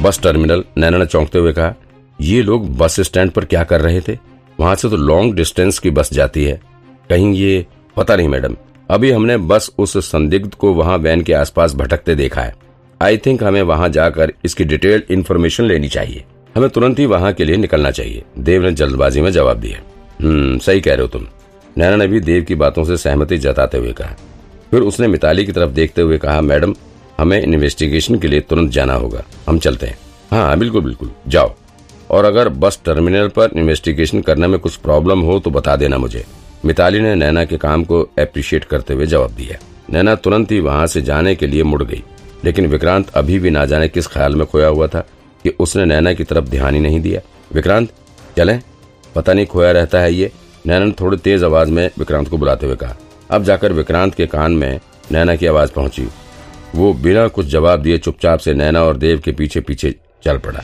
Bus terminal नैना ने चौंकते हुए कहा, ये लोग बस स्टैंड पर क्या कर रहे थे? वहाँ से तो लॉन्ग डिस्टेंस की बस जाती है। कहीं ये, पता नहीं मैडम। अभी हमने बस उस संदिग्ध को वहाँ वैन के आसपास भटकते देखा है। आई थिंक हमें वहाँ जाकर इसकी डिटेल्ड इन्फॉर्मेशन लेनी चाहिए। हमें तुरंत ही वहाँ के लिए निकलना चाहिए। देव ने जल्दबाजी में जवाब दिया। हम्म सही कह रहे हो तुम। नैना ने भी देव की बातों से सहमति जताते हुए कहा। फिर उसने मिताली की तरफ़ देखते हुए कहा, मैडम हमें इन्वेस्टिगेशन के लिए तुरंत जाना होगा। हम चलते हैं। हाँ बिल्कुल बिल्कुल। जाओ। और अगर बस टर्मिनल पर इन्वेस्टिगेशन करने में कुछ प्रॉब्लम हो तो बता देना मुझे। मिताली ने नैना के काम को अप्रिशिएट करते हुए जवाब दिया। नैना तुरंत ही वहाँ से जाने के लिए मुड़ गई। लेकिन विक्रांत अभी भी ना जाने किस ख्याल में खोया हुआ था कि उसने नैना की तरफ़ ध्यान ही नहीं दिया। विक्रांत, चले? पता नहीं खोया रहता है ये। नैना ने थोड़ी तेज आवाज़ में विक्रांत को बुलाते हुए कहा। अब जाकर विक्रांत के कान में नैना की आवाज़ पहुँची। वो बिना कुछ जवाब दिए चुपचाप से नैना और देव के पीछे पीछे चल पड़ा।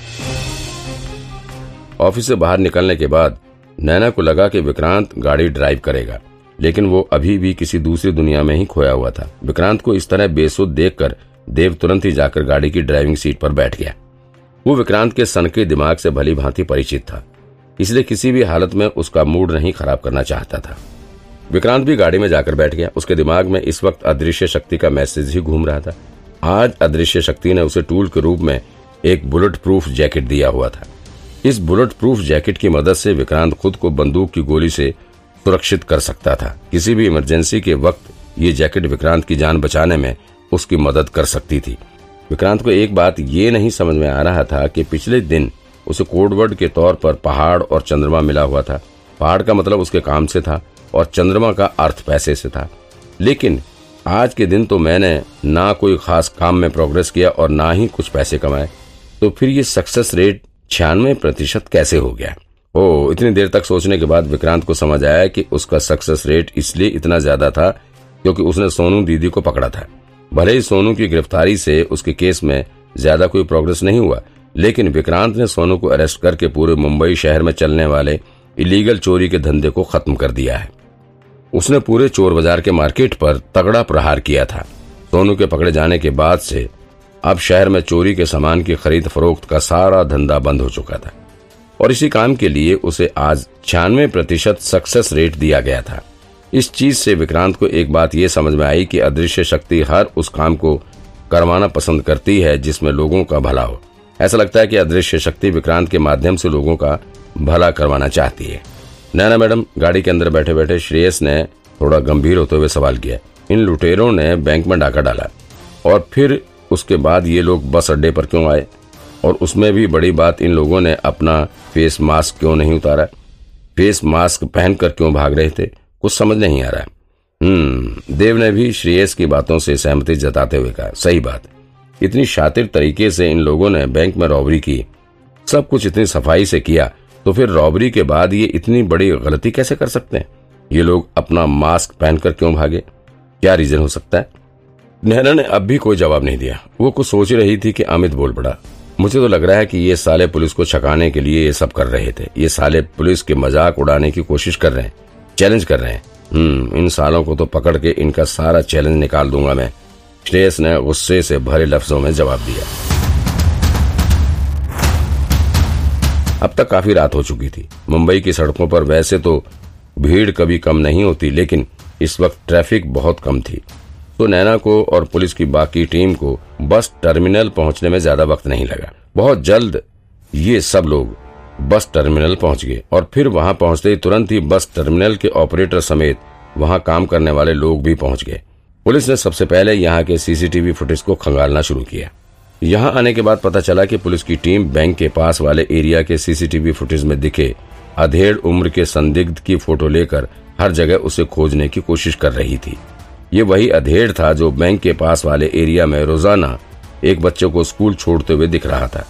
ऑफ़िस से बाहर निकलने के बाद नैना को लगा कि विक्रांत गाड़ी ड्राइव करेगा, लेकिन वो अभी भी किसी दूसरी दुनिया में ही खोया हुआ था। विक्रांत को इस तरह बेसुध देखकर देव तुरंत ही जाकर गाड़ी की ड्राइविंग सीट पर बैठ गया। वो विक्रांत के सन के दिमाग से भली भांति परिचित था, इसलिए किसी भी हालत में उसका मूड नहीं खराब करना चाहता था। विक्रांत भी गाड़ी में जाकर बैठ गया। उसके दिमाग में इस वक्त अदृश्य शक्ति का मैसेज ही घूम रहा था। आज अदृश्य शक्ति ने उसे टूल के रूप में एक बुलेट प्रूफ जैकेट दिया हुआ था। इस बुलेट प्रूफ जैकेट की मदद से विक्रांत खुद को बंदूक की गोली से सुरक्षित कर सकता था। किसी भी इमरजेंसी के वक्त ये जैकेट विक्रांत की जान बचाने में उसकी मदद कर सकती थी। विक्रांत को एक बात ये नहीं समझ में आ रहा था कि पिछले दिन उसे कोडवर्ड के तौर पर पहाड़ और चंद्रमा मिला हुआ था। पहाड़ का मतलब उसके काम से था। और चंद्रमा का अर्थ पैसे से था। लेकिन आज के दिन तो मैंने ना कोई खास काम में प्रोग्रेस किया और ना ही कुछ पैसे कमाए। तो फिर ये सक्सेस रेट छियानवे प्रतिशत कैसे हो गया? ओ, इतनी देर तक सोचने के बाद विक्रांत को समझ आया कि उसका सक्सेस रेट इसलिए इतना ज़्यादा था क्योंकि उसने सोनू दीदी को पकड़ा था। भले ही सोनू की गिरफ्तारी से उसके केस में ज़्यादा कोई प्रोग्रेस नहीं हुआ, लेकिन विक्रांत ने सोनू को अरेस्ट करके पूरे मुंबई शहर में चलने वाले इलीगल चोरी के धंधे को खत्म कर दिया है। उसने पूरे चोर बाज़ार के मार्केट पर तगड़ा प्रहार किया था। सोनू के पकड़े जाने के बाद से अब शहर में चोरी के सामान की खरीद फरोख्त का सारा धंधा बंद हो चुका था। और इसी काम के लिए उसे आज छियानवे प्रतिशत सक्सेस रेट दिया गया था। इस चीज़ से विक्रांत को एक बात यह समझ में आई कि अदृश्य शक्ति हर उस काम को करवाना पसंद करती है जिसमें लोगों का भला हो। ऐसा लगता है कि अदृश्य शक्ति विक्रांत के माध्यम से लोगों का भला करवाना चाहती है। नैना मैडम, गाड़ी के अंदर बैठे बैठे श्रेयस ने थोड़ा गंभीर होते हुए सवाल किया। इन लुटेरों ने बैंक में डाका डाला और फिर उसके बाद ये लोग बस अड्डे पर क्यों आए? और उसमें भी बड़ी बात, इन लोगों ने अपना फेस मास्क क्यों नहीं उतारा? फेस मास्क पहनकर क्यों भाग रहे थे? कुछ समझ नहीं आ रहा हम्म देव ने भी श्रेयस की बातों से सहमति जताते हुए कहा, सही बात। इतनी शातिर तरीके से इन लोगों ने बैंक में रॉबरी की, सब कुछ इतनी सफ़ाई से किया तो फिर रॉबरी के बाद ये इतनी बड़ी गलती कैसे कर सकते हैं? ये लोग अपना मास्क पहनकर क्यों भागे? क्या रीजन हो सकता है? नेहरा ने अब भी कोई जवाब नहीं दिया। वो कुछ सोच रही थी कि अमित बोल पड़ा। मुझे तो लग रहा है कि ये साले पुलिस को छकाने के लिए ये सब कर रहे थे। ये साले पुलिस के मज़ाक उड़ाने की कोशिश कर रहे हैं चैलेंज कर रहे हैं। हम्म इन सालों को तो पकड़ के इनका सारा चैलेंज निकाल दूँगा मैं। श्रेयस ने गुस्से से भरे लफ्जों में जवाब दिया। अब तक काफ़ी रात हो चुकी थी। मुंबई की सड़कों पर वैसे तो भीड़ कभी कम नहीं होती, लेकिन इस वक्त ट्रैफ़िक बहुत कम थी। तो नैना को और पुलिस की बाकी टीम को बस टर्मिनल पहुँचने में ज़्यादा वक्त नहीं लगा। बहुत जल्द ये सब लोग बस टर्मिनल पहुँच गए और फिर वहाँ पहुँचते ही तुरंत ही बस टर्मिनल के ऑपरेटर समेत वहाँ काम करने वाले लोग भी पहुँच गए। पुलिस ने सबसे पहले यहाँ के सीसीटीवी फुटेज को खंगालना शुरू किया। यहाँ आने के बाद पता चला कि पुलिस की टीम बैंक के पास वाले एरिया के सीसीटीवी फुटेज में दिखे। अधेड़ उम्र के संदिग्ध की फ़ोटो लेकर हर जगह उसे खोजने की कोशिश कर रही थी। ये वही अधेड़ था जो बैंक के पास वाले एरिया में रोज़ाना एक बच्चे को स्कूल छोड़ते हुए दिख रहा था।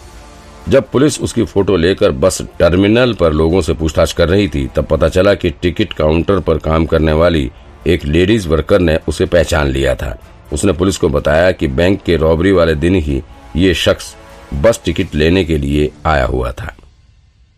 जब पुलिस उसकी फ़ोटो लेकर बस टर्मिनल पर लोगों से पूछताछ कर रही थी, तब पता चला कि टिकट काउंटर पर काम करने वाली एक लेडीज़ वर्कर ने उसे पहचान लिया था। उसने पुलिस को बताया कि बैंक के रॉबरी वाले दिन ही ये शख्स बस टिकट लेने के लिए आया हुआ था।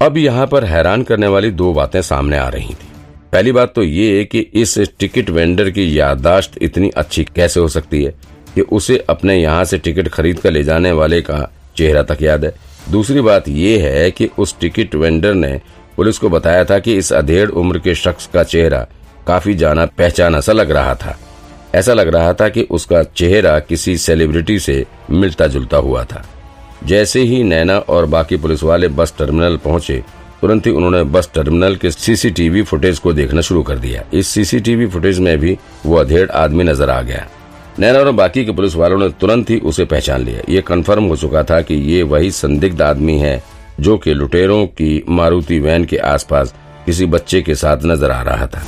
अब यहाँ पर हैरान करने वाली दो बातें सामने आ रही थी। पहली बात तो ये कि इस टिकट वेंडर की याददाश्त इतनी अच्छी कैसे हो सकती है कि उसे अपने यहाँ से टिकट खरीद कर ले जाने वाले का चेहरा तक याद है। दूसरी बात यह है कि उस टिकट वेंडर ने पुलिस को बताया था कि इस अधेड़ उम्र के शख्स का चेहरा काफ़ी जाना पहचाना सा लग रहा था। ऐसा लग रहा था कि उसका चेहरा किसी सेलिब्रिटी से मिलता जुलता हुआ था। जैसे ही नैना और बाकी पुलिस वाले बस टर्मिनल पहुँचे, तुरंत ही उन्होंने बस टर्मिनल के सीसीटीवी फुटेज को देखना शुरू कर दिया। इस सीसीटीवी फुटेज में भी वो अधेड़ आदमी नज़र आ गया। नैना और बाकी के पुलिस वालों ने तुरंत ही उसे पहचान लिया। ये कन्फर्म हो चुका था कि ये वही संदिग्ध आदमी है जो कि लुटेरों की मारुति वैन के आसपास किसी बच्चे के साथ नज़र आ रहा था।